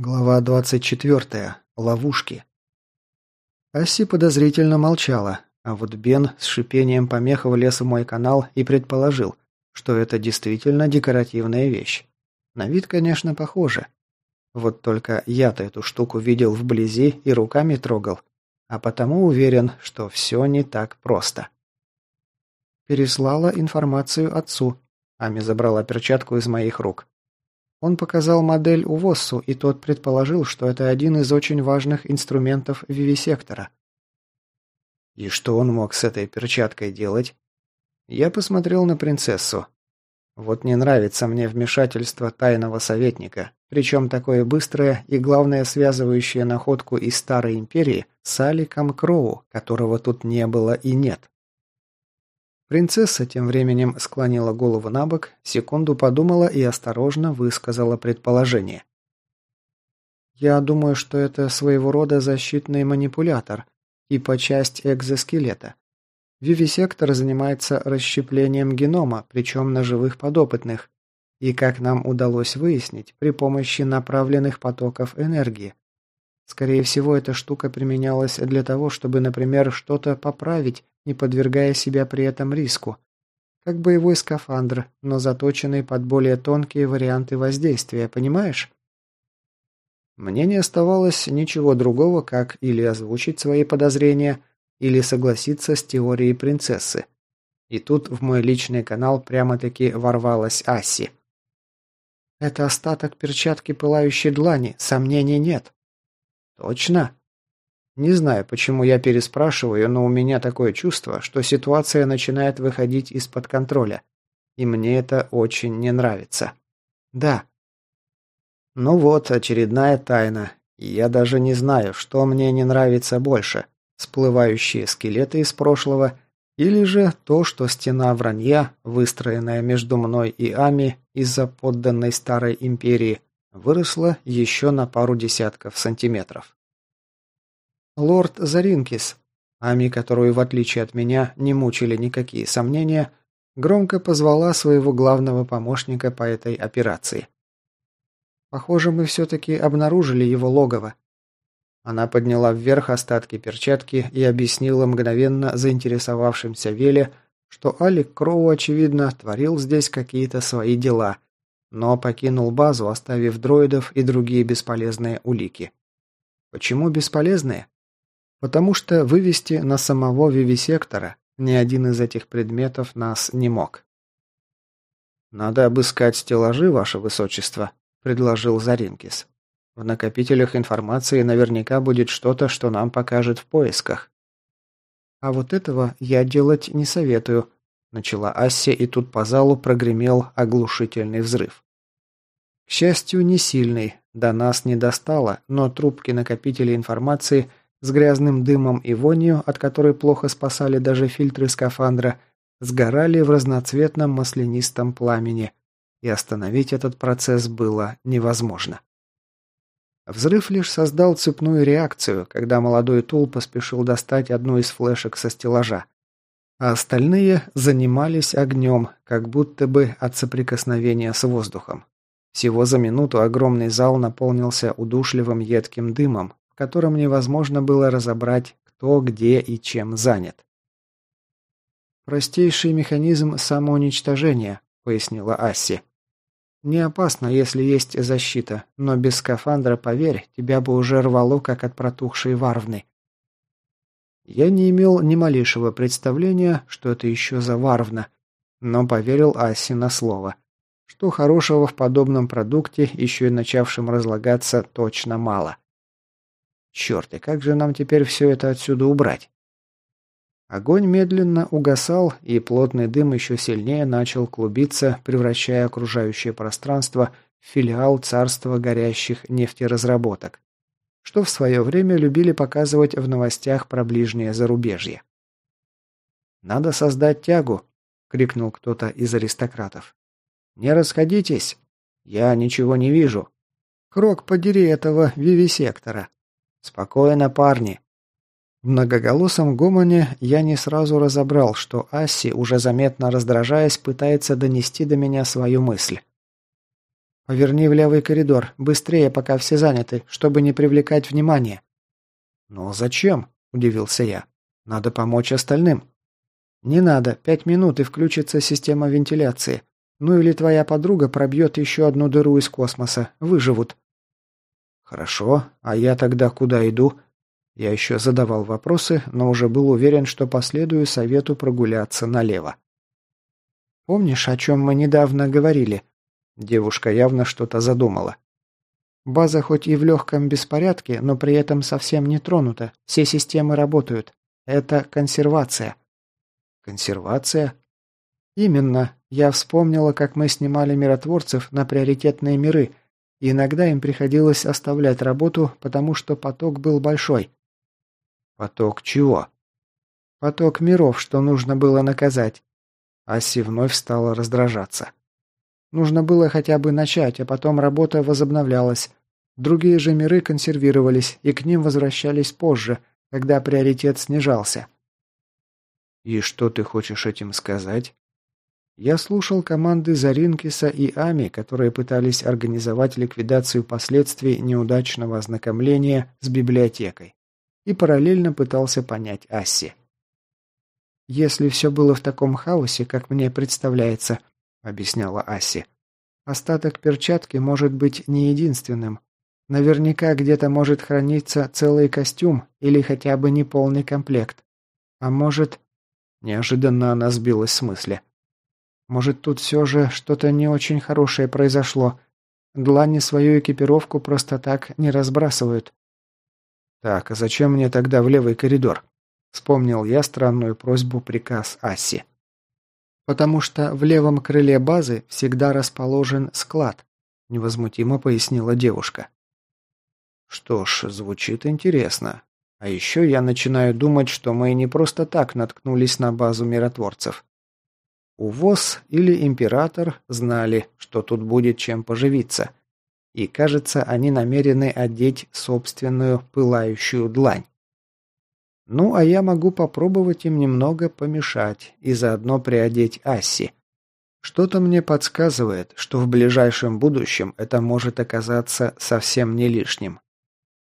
Глава 24. Ловушки. Аси подозрительно молчала, а вот Бен с шипением помеха влез в мой канал и предположил, что это действительно декоративная вещь. На вид, конечно, похоже. Вот только я-то эту штуку видел вблизи и руками трогал, а потому уверен, что все не так просто. Переслала информацию отцу. Ами забрала перчатку из моих рук. Он показал модель Увоссу, и тот предположил, что это один из очень важных инструментов вивисектора. И что он мог с этой перчаткой делать? Я посмотрел на принцессу. Вот не нравится мне вмешательство тайного советника, причем такое быстрое и, главное, связывающее находку из Старой Империи с Аликом Кроу, которого тут не было и нет. Принцесса тем временем склонила голову на бок, секунду подумала и осторожно высказала предположение. «Я думаю, что это своего рода защитный манипулятор, типа часть экзоскелета. Вивисектор занимается расщеплением генома, причем на живых подопытных, и, как нам удалось выяснить, при помощи направленных потоков энергии. Скорее всего, эта штука применялась для того, чтобы, например, что-то поправить не подвергая себя при этом риску. Как боевой скафандр, но заточенный под более тонкие варианты воздействия, понимаешь? Мне не оставалось ничего другого, как или озвучить свои подозрения, или согласиться с теорией принцессы. И тут в мой личный канал прямо-таки ворвалась Аси. «Это остаток перчатки пылающей длани, сомнений нет». «Точно?» Не знаю, почему я переспрашиваю, но у меня такое чувство, что ситуация начинает выходить из-под контроля. И мне это очень не нравится. Да. Ну вот, очередная тайна. Я даже не знаю, что мне не нравится больше. Всплывающие скелеты из прошлого или же то, что стена вранья, выстроенная между мной и Ами из-за подданной старой империи, выросла еще на пару десятков сантиметров. Лорд Заринкис, Ами, которую, в отличие от меня, не мучили никакие сомнения, громко позвала своего главного помощника по этой операции. Похоже, мы все-таки обнаружили его логово. Она подняла вверх остатки перчатки и объяснила мгновенно заинтересовавшимся Веле, что Алик Кроу, очевидно, творил здесь какие-то свои дела, но покинул базу, оставив дроидов и другие бесполезные улики. Почему бесполезные? Потому что вывести на самого вивисектора ни один из этих предметов нас не мог. «Надо обыскать стеллажи, ваше высочество», – предложил Заринкис. «В накопителях информации наверняка будет что-то, что нам покажет в поисках». «А вот этого я делать не советую», – начала Асси, и тут по залу прогремел оглушительный взрыв. К счастью, не сильный, до нас не достало, но трубки накопителей информации с грязным дымом и вонью, от которой плохо спасали даже фильтры скафандра, сгорали в разноцветном маслянистом пламени, и остановить этот процесс было невозможно. Взрыв лишь создал цепную реакцию, когда молодой Тул поспешил достать одну из флешек со стеллажа. А остальные занимались огнем, как будто бы от соприкосновения с воздухом. Всего за минуту огромный зал наполнился удушливым едким дымом, котором невозможно было разобрать, кто, где и чем занят. «Простейший механизм самоуничтожения», — пояснила Асси. «Не опасно, если есть защита, но без скафандра, поверь, тебя бы уже рвало, как от протухшей варвны». Я не имел ни малейшего представления, что это еще за варвна, но поверил Асси на слово. Что хорошего в подобном продукте, еще и начавшем разлагаться, точно мало. Черт, и как же нам теперь все это отсюда убрать? Огонь медленно угасал, и плотный дым еще сильнее начал клубиться, превращая окружающее пространство в филиал царства горящих нефтеразработок, что в свое время любили показывать в новостях про ближнее зарубежье. «Надо создать тягу!» — крикнул кто-то из аристократов. «Не расходитесь! Я ничего не вижу! Крок, подери этого вивисектора!» «Спокойно, парни!» В многоголосом гомоне я не сразу разобрал, что Асси, уже заметно раздражаясь, пытается донести до меня свою мысль. Поверни в левый коридор, быстрее, пока все заняты, чтобы не привлекать внимания». «Но зачем?» – удивился я. «Надо помочь остальным». «Не надо, пять минут и включится система вентиляции. Ну или твоя подруга пробьет еще одну дыру из космоса. Выживут». «Хорошо, а я тогда куда иду?» Я еще задавал вопросы, но уже был уверен, что последую совету прогуляться налево. «Помнишь, о чем мы недавно говорили?» Девушка явно что-то задумала. «База хоть и в легком беспорядке, но при этом совсем не тронута. Все системы работают. Это консервация». «Консервация?» «Именно. Я вспомнила, как мы снимали миротворцев на приоритетные миры, и иногда им приходилось оставлять работу, потому что поток был большой». «Поток чего?» «Поток миров, что нужно было наказать». Асси вновь стала раздражаться. Нужно было хотя бы начать, а потом работа возобновлялась. Другие же миры консервировались, и к ним возвращались позже, когда приоритет снижался. «И что ты хочешь этим сказать?» Я слушал команды Заринкиса и Ами, которые пытались организовать ликвидацию последствий неудачного ознакомления с библиотекой, и параллельно пытался понять Асси. «Если все было в таком хаосе, как мне представляется, — объясняла Аси. «Остаток перчатки может быть не единственным. Наверняка где-то может храниться целый костюм или хотя бы неполный комплект. А может...» Неожиданно она сбилась с мысли. «Может, тут все же что-то не очень хорошее произошло. Длани свою экипировку просто так не разбрасывают». «Так, а зачем мне тогда в левый коридор?» Вспомнил я странную просьбу приказ Аси. «Потому что в левом крыле базы всегда расположен склад», – невозмутимо пояснила девушка. «Что ж, звучит интересно. А еще я начинаю думать, что мы не просто так наткнулись на базу миротворцев. УВОЗ или Император знали, что тут будет чем поживиться. И, кажется, они намерены одеть собственную пылающую длань. Ну, а я могу попробовать им немного помешать и заодно приодеть Асси. Что-то мне подсказывает, что в ближайшем будущем это может оказаться совсем не лишним.